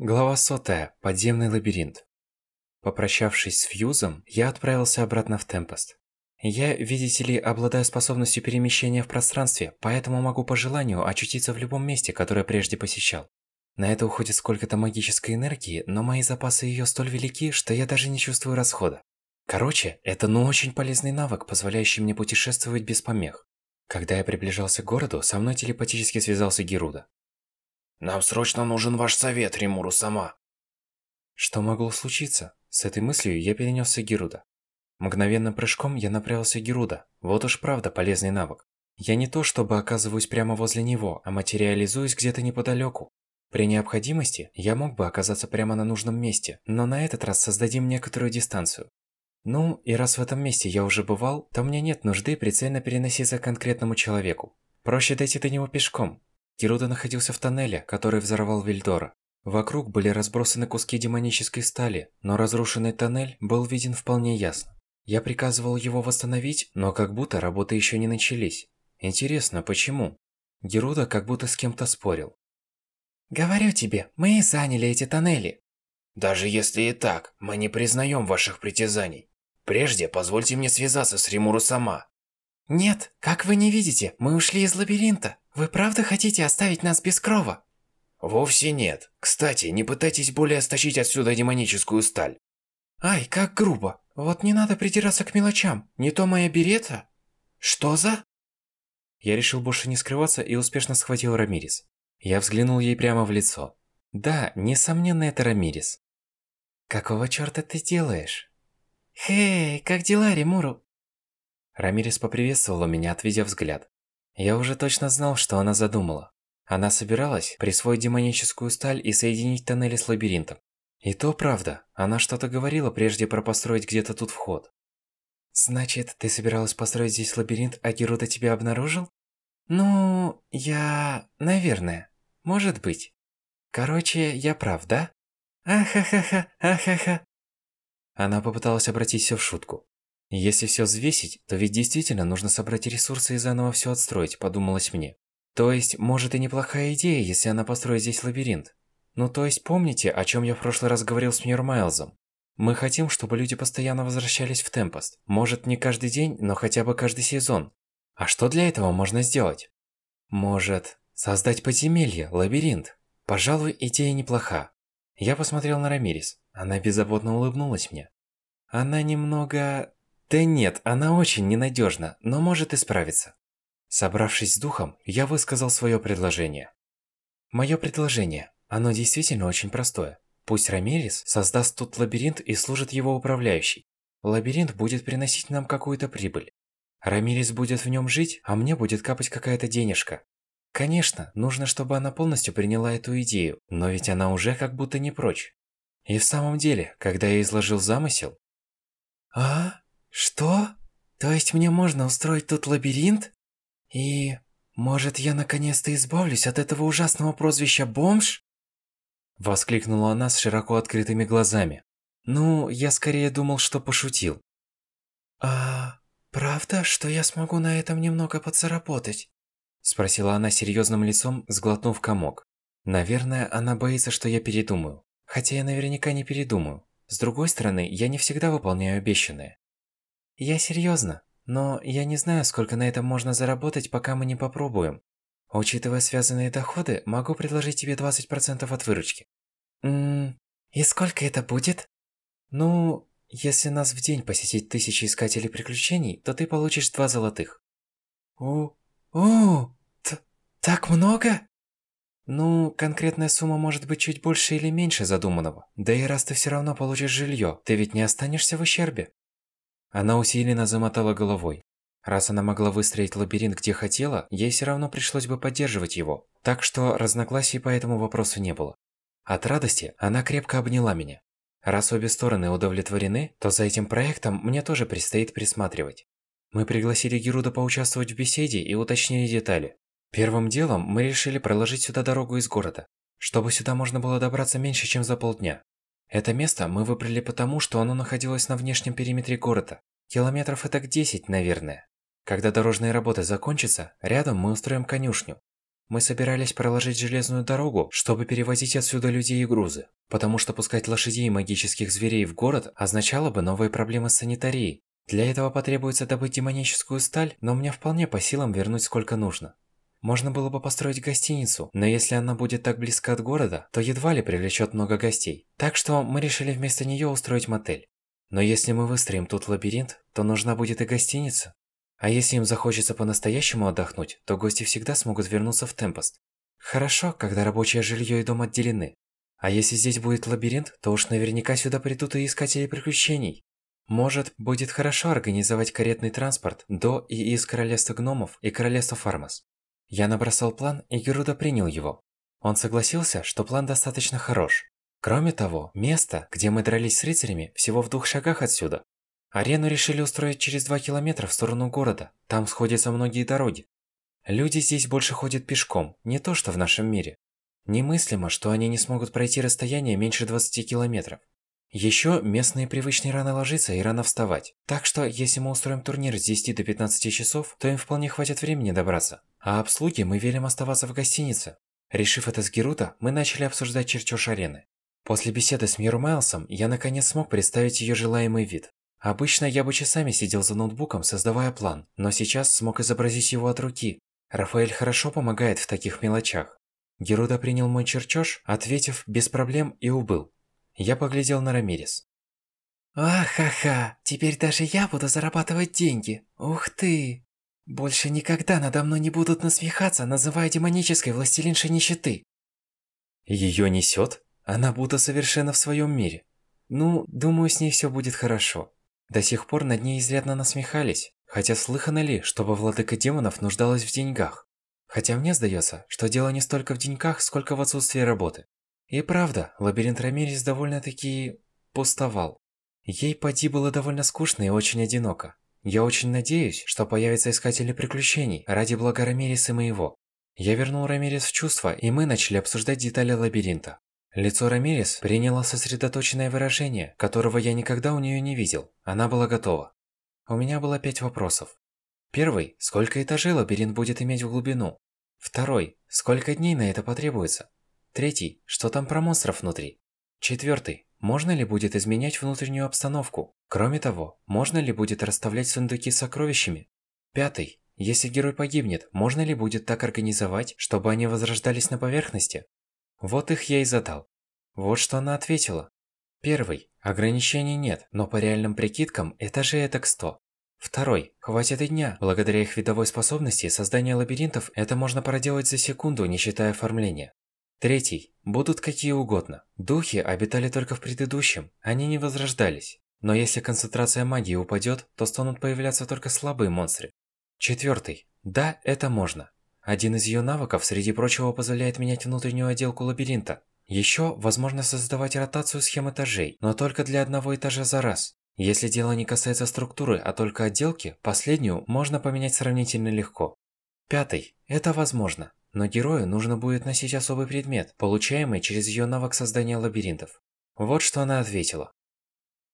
Глава сотая. Подземный лабиринт. Попрощавшись с Фьюзом, я отправился обратно в Темпест. Я, видите ли, обладаю способностью перемещения в пространстве, поэтому могу по желанию очутиться в любом месте, которое прежде посещал. На это уходит сколько-то магической энергии, но мои запасы ее столь велики, что я даже не чувствую расхода. Короче, это ну очень полезный навык, позволяющий мне путешествовать без помех. Когда я приближался к городу, со мной телепатически связался Геруда. Нам срочно нужен ваш совет, Римуру сама. Что могло случиться? С этой мыслью я перенесся Геруда. Мгновенным прыжком я направился Геруда. Вот уж правда полезный навык. Я не то чтобы оказываюсь прямо возле него, а материализуюсь где-то неподалеку. При необходимости я мог бы оказаться прямо на нужном месте, но на этот раз создадим некоторую дистанцию. Ну, и раз в этом месте я уже бывал, то мне нет нужды прицельно переноситься к конкретному человеку. Проще дойти до него пешком, Кируда находился в тоннеле, который взорвал Вильдора. Вокруг были разбросаны куски демонической стали, но разрушенный тоннель был виден вполне ясно. Я приказывал его восстановить, но как будто работы еще не начались. Интересно, почему? Геруда как будто с кем-то спорил. «Говорю тебе, мы и заняли эти тоннели». «Даже если и так, мы не признаем ваших притязаний. Прежде позвольте мне связаться с Римуру сама». «Нет, как вы не видите, мы ушли из лабиринта. Вы правда хотите оставить нас без крова? Вовсе нет. Кстати, не пытайтесь более стащить отсюда демоническую сталь. Ай, как грубо. Вот не надо придираться к мелочам. Не то моя берета. Что за... Я решил больше не скрываться и успешно схватил Рамирис. Я взглянул ей прямо в лицо. Да, несомненно, это Рамирис. Какого чёрта ты делаешь? Хей, как дела, Римуру? Рамирис поприветствовала меня, отведя взгляд. Я уже точно знал, что она задумала. Она собиралась присвоить демоническую сталь и соединить тоннели с лабиринтом. И то правда, она что-то говорила прежде про построить где-то тут вход. Значит, ты собиралась построить здесь лабиринт, а Геруда тебя обнаружил? Ну, я... наверное. Может быть. Короче, я прав, да? Ахахаха, ахаха. Она попыталась обратить все в шутку. Если все взвесить, то ведь действительно нужно собрать ресурсы и заново все отстроить, подумалось мне. То есть, может и неплохая идея, если она построит здесь лабиринт. Ну то есть, помните, о чем я в прошлый раз говорил с Мир Майлзом? Мы хотим, чтобы люди постоянно возвращались в Темпост. Может, не каждый день, но хотя бы каждый сезон. А что для этого можно сделать? Может, создать подземелье, лабиринт? Пожалуй, идея неплоха. Я посмотрел на Рамирис. Она беззаботно улыбнулась мне. Она немного... Да нет, она очень ненадежна, но может исправиться. Собравшись с духом, я высказал свое предложение. Мое предложение, оно действительно очень простое. Пусть Рамирес создаст тут лабиринт и служит его управляющий. Лабиринт будет приносить нам какую-то прибыль. Рамирес будет в нем жить, а мне будет капать какая-то денежка. Конечно, нужно, чтобы она полностью приняла эту идею, но ведь она уже как будто не прочь. И в самом деле, когда я изложил замысел... А? Что? То есть мне можно устроить тут лабиринт? И... Может, я наконец-то избавлюсь от этого ужасного прозвища «бомж»? Воскликнула она с широко открытыми глазами. Ну, я скорее думал, что пошутил. А... правда, что я смогу на этом немного подзаработать? Спросила она серьезным лицом, сглотнув комок. Наверное, она боится, что я передумаю. Хотя я наверняка не передумаю. С другой стороны, я не всегда выполняю обещанное. Я серьезно, но я не знаю, сколько на этом можно заработать, пока мы не попробуем. Учитывая связанные доходы, могу предложить тебе 20% от выручки. Ммм, и сколько это будет? Ну, если нас в день посетить тысячи искателей приключений, то ты получишь два золотых. О, о, так много? Ну, конкретная сумма может быть чуть больше или меньше задуманного. Да и раз ты все равно получишь жилье, ты ведь не останешься в ущербе. Она усиленно замотала головой. Раз она могла выстроить лабиринт где хотела, ей все равно пришлось бы поддерживать его, так что разногласий по этому вопросу не было. От радости она крепко обняла меня. Раз обе стороны удовлетворены, то за этим проектом мне тоже предстоит присматривать. Мы пригласили Геруда поучаствовать в беседе и уточнили детали. Первым делом мы решили проложить сюда дорогу из города, чтобы сюда можно было добраться меньше, чем за полдня. Это место мы выбрали потому, что оно находилось на внешнем периметре города. Километров это к 10, наверное. Когда дорожные работы закончатся, рядом мы устроим конюшню. Мы собирались проложить железную дорогу, чтобы перевозить отсюда людей и грузы. Потому что пускать лошадей и магических зверей в город означало бы новые проблемы с санитарией. Для этого потребуется добыть демоническую сталь, но мне вполне по силам вернуть сколько нужно. Можно было бы построить гостиницу, но если она будет так близко от города, то едва ли привлечет много гостей. Так что мы решили вместо нее устроить мотель. Но если мы выстроим тут лабиринт, то нужна будет и гостиница. А если им захочется по-настоящему отдохнуть, то гости всегда смогут вернуться в Темпост. Хорошо, когда рабочее жилье и дом отделены. А если здесь будет лабиринт, то уж наверняка сюда придут и искатели приключений. Может, будет хорошо организовать каретный транспорт до и из Королевства Гномов и Королевства Фармас. Я набросал план, и Геруда принял его. Он согласился, что план достаточно хорош. Кроме того, место, где мы дрались с рыцарями, всего в двух шагах отсюда. Арену решили устроить через два километра в сторону города, там сходятся многие дороги. Люди здесь больше ходят пешком, не то что в нашем мире. Немыслимо, что они не смогут пройти расстояние меньше 20 километров. Еще местные привычные рано ложиться и рано вставать. Так что, если мы устроим турнир с 10 до 15 часов, то им вполне хватит времени добраться. А обслуге мы велим оставаться в гостинице. Решив это с Герута, мы начали обсуждать чертеж арены. После беседы с Миру Майлсом, я наконец смог представить ее желаемый вид. Обычно я бы часами сидел за ноутбуком, создавая план, но сейчас смог изобразить его от руки. Рафаэль хорошо помогает в таких мелочах. Геруда принял мой чертеж, ответив «без проблем» и убыл. Я поглядел на Рамирес. «Ахаха, теперь даже я буду зарабатывать деньги. Ух ты! Больше никогда надо мной не будут насмехаться, называя демонической властелиншей нищеты». Ее несет? Она будто совершенно в своем мире. Ну, думаю, с ней все будет хорошо. До сих пор над ней изрядно насмехались, хотя слыхано ли, чтобы владыка демонов нуждалась в деньгах. Хотя мне сдается, что дело не столько в деньгах, сколько в отсутствии работы. И правда, лабиринт Рамирис довольно-таки... пустовал. Ей поди было довольно скучно и очень одиноко. Я очень надеюсь, что появятся искатели приключений ради блага Рамириса моего. Я вернул Рамирис в чувство, и мы начали обсуждать детали лабиринта. Лицо Рамирес приняло сосредоточенное выражение, которого я никогда у нее не видел. Она была готова. У меня было пять вопросов. Первый – сколько этажей лабиринт будет иметь в глубину? Второй – сколько дней на это потребуется? Третий – что там про монстров внутри? Четвертый – можно ли будет изменять внутреннюю обстановку? Кроме того, можно ли будет расставлять сундуки с сокровищами? Пятый – если герой погибнет, можно ли будет так организовать, чтобы они возрождались на поверхности? Вот их я и задал. Вот что она ответила. Первый. Ограничений нет, но по реальным прикидкам этажей это к 100. Второй. Хватит и дня. Благодаря их видовой способности создание лабиринтов это можно проделать за секунду, не считая оформления. Третий. Будут какие угодно. Духи обитали только в предыдущем, они не возрождались. Но если концентрация магии упадет, то станут появляться только слабые монстры. Четвертый. Да, это можно. Один из ее навыков, среди прочего, позволяет менять внутреннюю отделку лабиринта. Еще возможно создавать ротацию схем этажей, но только для одного этажа за раз. Если дело не касается структуры, а только отделки, последнюю можно поменять сравнительно легко. Пятый. Это возможно. Но герою нужно будет носить особый предмет, получаемый через ее навык создания лабиринтов. Вот что она ответила.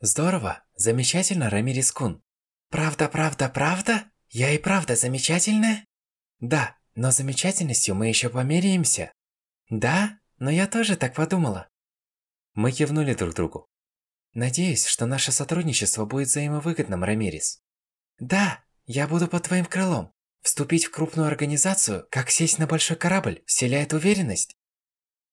Здорово, замечательно, Рамирис Кун. Правда, правда, правда? Я и правда замечательная? Да, но замечательностью мы еще померяемся. Да, но я тоже так подумала. Мы кивнули друг другу. Надеюсь, что наше сотрудничество будет взаимовыгодным, Рамирис. Да, я буду под твоим крылом. Вступить в крупную организацию, как сесть на большой корабль, вселяет уверенность.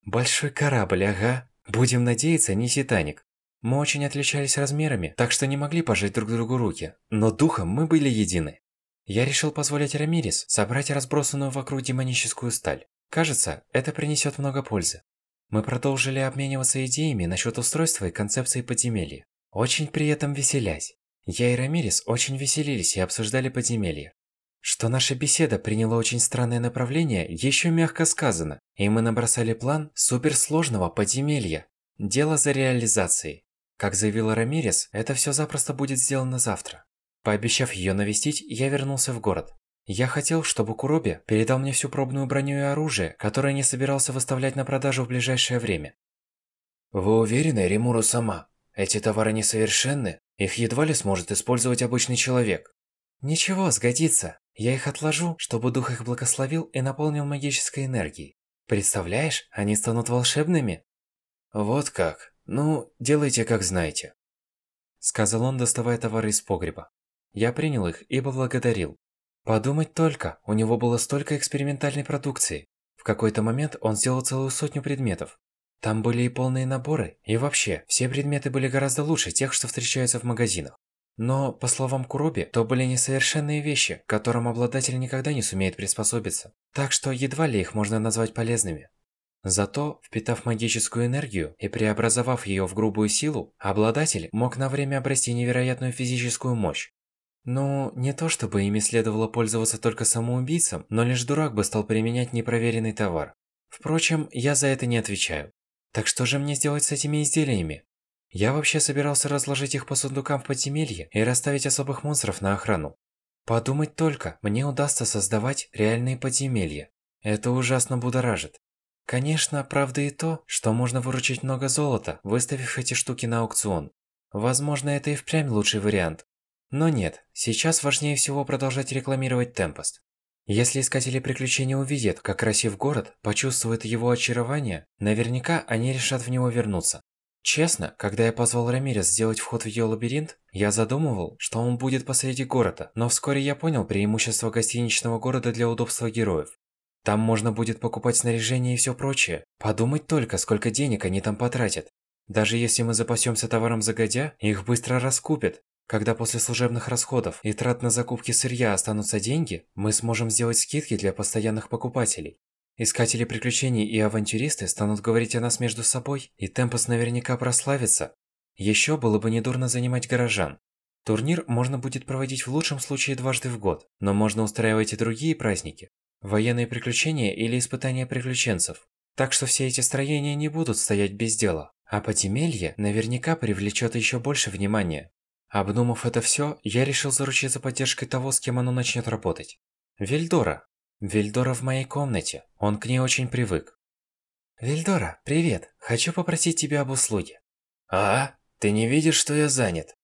Большой корабль, ага. Будем надеяться, не Титаник. Мы очень отличались размерами, так что не могли пожать друг другу руки, но духом мы были едины. Я решил позволить Рамирис собрать разбросанную вокруг демоническую сталь. Кажется, это принесет много пользы. Мы продолжили обмениваться идеями насчет устройства и концепции подземелья. Очень при этом веселясь. Я и Рамирис очень веселились и обсуждали подземелье. Что наша беседа приняла очень странное направление, еще мягко сказано, и мы набросали план суперсложного подземелья. Дело за реализацией. Как заявила Рамирес, это все запросто будет сделано завтра. Пообещав ее навестить, я вернулся в город. Я хотел, чтобы Куроби передал мне всю пробную броню и оружие, которое не собирался выставлять на продажу в ближайшее время. Вы уверены, Римуру сама? Эти товары несовершенны, их едва ли сможет использовать обычный человек. Ничего, сгодится. Я их отложу, чтобы дух их благословил и наполнил магической энергией. Представляешь, они станут волшебными. Вот как. Ну, делайте как знаете. Сказал он, доставая товары из погреба. Я принял их и поблагодарил. Подумать только, у него было столько экспериментальной продукции. В какой-то момент он сделал целую сотню предметов. Там были и полные наборы, и вообще, все предметы были гораздо лучше тех, что встречаются в магазинах. Но, по словам Куроби, то были несовершенные вещи, к которым обладатель никогда не сумеет приспособиться. Так что едва ли их можно назвать полезными. Зато, впитав магическую энергию и преобразовав ее в грубую силу, обладатель мог на время обрести невероятную физическую мощь. Ну, не то чтобы ими следовало пользоваться только самоубийцам, но лишь дурак бы стал применять непроверенный товар. Впрочем, я за это не отвечаю. Так что же мне сделать с этими изделиями? Я вообще собирался разложить их по сундукам в подземелье и расставить особых монстров на охрану. Подумать только, мне удастся создавать реальные подземелья. Это ужасно будоражит. Конечно, правда и то, что можно выручить много золота, выставив эти штуки на аукцион. Возможно, это и впрямь лучший вариант. Но нет, сейчас важнее всего продолжать рекламировать Темпост. Если искатели приключений увидят, как красив город, почувствуют его очарование, наверняка они решат в него вернуться. Честно, когда я позвал Рамирес сделать вход в ее лабиринт, я задумывал, что он будет посреди города, но вскоре я понял преимущество гостиничного города для удобства героев. Там можно будет покупать снаряжение и все прочее. Подумать только, сколько денег они там потратят. Даже если мы запасемся товаром загодя, их быстро раскупят. Когда после служебных расходов и трат на закупки сырья останутся деньги, мы сможем сделать скидки для постоянных покупателей. Искатели приключений и авантюристы станут говорить о нас между собой, и Темпос наверняка прославится. Еще было бы недурно занимать горожан. Турнир можно будет проводить в лучшем случае дважды в год, но можно устраивать и другие праздники. Военные приключения или испытания приключенцев. Так что все эти строения не будут стоять без дела. А подземелье наверняка привлечет еще больше внимания. Обдумав это все, я решил заручиться поддержкой того, с кем оно начнет работать. Вильдора, Вильдора в моей комнате. Он к ней очень привык. Вильдора, привет. Хочу попросить тебя об услуге. А? Ты не видишь, что я занят?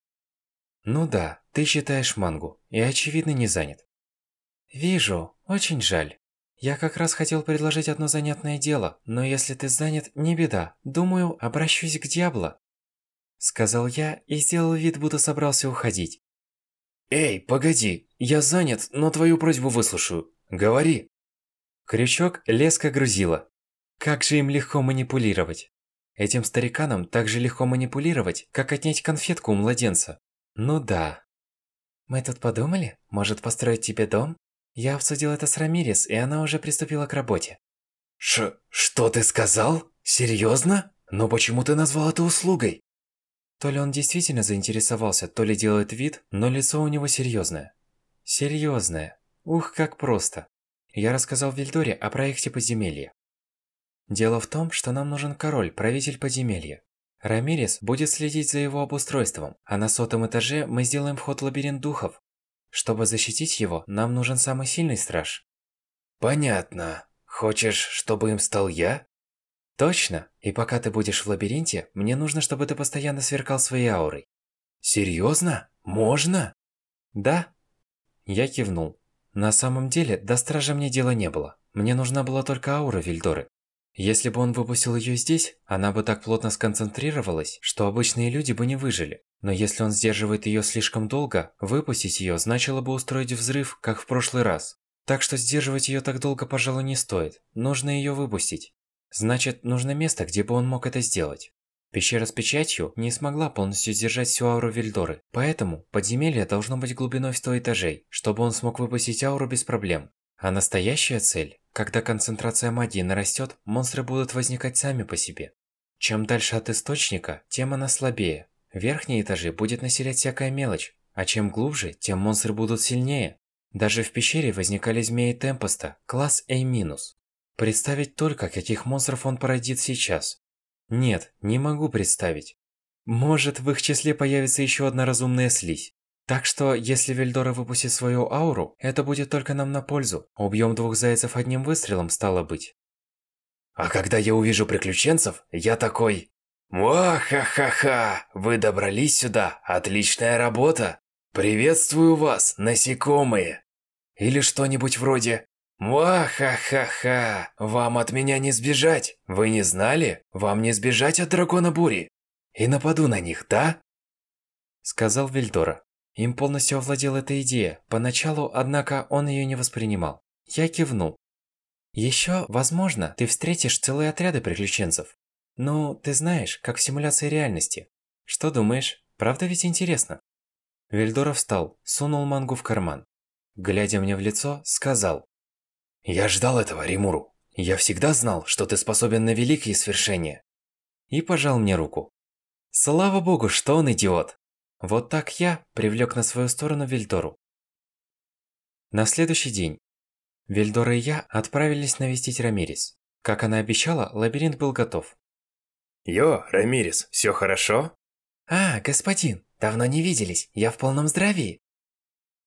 Ну да, ты читаешь мангу, и очевидно не занят. Вижу, очень жаль. Я как раз хотел предложить одно занятное дело, но если ты занят, не беда. Думаю, обращусь к Диабло. Сказал я и сделал вид, будто собрался уходить. Эй, погоди, я занят, но твою просьбу выслушаю. Говори. Крючок леска грузила. Как же им легко манипулировать. Этим стариканам так же легко манипулировать, как отнять конфетку у младенца. Ну да. Мы тут подумали, может построить тебе дом? Я обсудил это с Рамирес, и она уже приступила к работе. Ш... что ты сказал? Серьезно? Но почему ты назвал это услугой? То ли он действительно заинтересовался, то ли делает вид, но лицо у него серьезное. Серьезное. Ух, как просто. Я рассказал Вильдоре о проекте подземелья. Дело в том, что нам нужен король, правитель подземелья. Рамирес будет следить за его обустройством, а на сотом этаже мы сделаем вход в лабиринт духов. Чтобы защитить его, нам нужен самый сильный страж. Понятно. Хочешь, чтобы им стал я? Точно. И пока ты будешь в лабиринте, мне нужно, чтобы ты постоянно сверкал своей аурой. Серьезно? Можно? Да. Я кивнул. На самом деле, до стража мне дела не было. Мне нужна была только аура Вильдоры. Если бы он выпустил ее здесь, она бы так плотно сконцентрировалась, что обычные люди бы не выжили. Но если он сдерживает ее слишком долго, выпустить ее значило бы устроить взрыв, как в прошлый раз. Так что сдерживать ее так долго, пожалуй, не стоит. Нужно ее выпустить. Значит, нужно место, где бы он мог это сделать. Пещера с печатью не смогла полностью сдержать всю ауру Вильдоры, поэтому подземелье должно быть глубиной в 100 этажей, чтобы он смог выпустить ауру без проблем. А настоящая цель, когда концентрация магии нарастет, монстры будут возникать сами по себе. Чем дальше от источника, тем она слабее. Верхние этажи будет населять всякая мелочь, а чем глубже, тем монстры будут сильнее. Даже в пещере возникали змеи Темпоста, класс A-. Представить только, каких монстров он породит сейчас. Нет, не могу представить. Может, в их числе появится еще одна разумная слизь. Так что, если Вельдора выпустит свою ауру, это будет только нам на пользу. Убьем двух зайцев одним выстрелом, стало быть. А когда я увижу приключенцев, я такой... Ва-ха-ха-ха! Вы добрались сюда, отличная работа! Приветствую вас, насекомые! Или что-нибудь вроде «Ва-ха-ха-ха! Вам от меня не сбежать! Вы не знали? Вам не сбежать от дракона бури! И нападу на них, да?» Сказал Вильдора. Им полностью овладела эта идея. Поначалу, однако, он ее не воспринимал. Я кивнул. Еще, возможно, ты встретишь целые отряды приключенцев. Ну, ты знаешь, как в симуляции реальности. Что думаешь? Правда ведь интересно? Вильдора встал, сунул мангу в карман. Глядя мне в лицо, сказал. «Я ждал этого, Римуру. Я всегда знал, что ты способен на великие свершения». И пожал мне руку. Слава богу, что он идиот. Вот так я привлек на свою сторону Вильдору. На следующий день Вильдора и я отправились навестить Рамирис. Как она обещала, лабиринт был готов. Йо, Рамирис, все хорошо? А, господин, давно не виделись, я в полном здравии.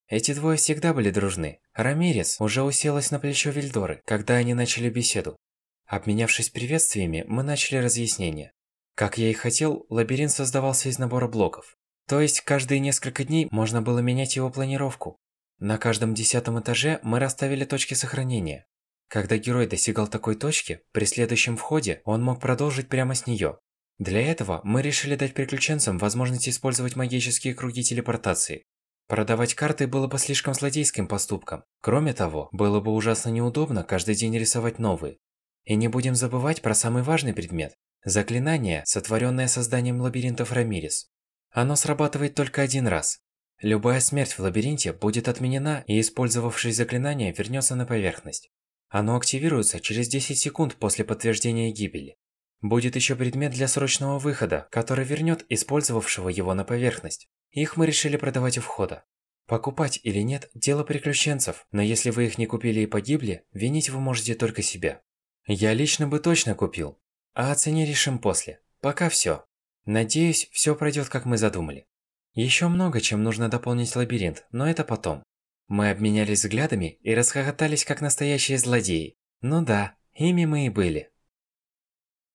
Эти двое всегда были дружны. Рамирес уже уселась на плечо Вильдоры, когда они начали беседу. Обменявшись приветствиями, мы начали разъяснение. Как я и хотел, лабиринт создавался из набора блоков. То есть, каждые несколько дней можно было менять его планировку. На каждом десятом этаже мы расставили точки сохранения. Когда герой достигал такой точки, при следующем входе он мог продолжить прямо с нее. Для этого мы решили дать приключенцам возможность использовать магические круги телепортации. Продавать карты было бы слишком злодейским поступком. Кроме того, было бы ужасно неудобно каждый день рисовать новые. И не будем забывать про самый важный предмет – заклинание, сотворенное созданием лабиринтов Рамирис. Оно срабатывает только один раз. Любая смерть в лабиринте будет отменена и использовавшись заклинание вернется на поверхность. Оно активируется через 10 секунд после подтверждения гибели. Будет еще предмет для срочного выхода, который вернет использовавшего его на поверхность. Их мы решили продавать у входа. Покупать или нет – дело приключенцев, но если вы их не купили и погибли, винить вы можете только себя. Я лично бы точно купил, а о цене решим после. Пока все. Надеюсь, все пройдет, как мы задумали. Еще много чем нужно дополнить лабиринт, но это потом. Мы обменялись взглядами и расхохотались, как настоящие злодеи. Ну да, ими мы и были.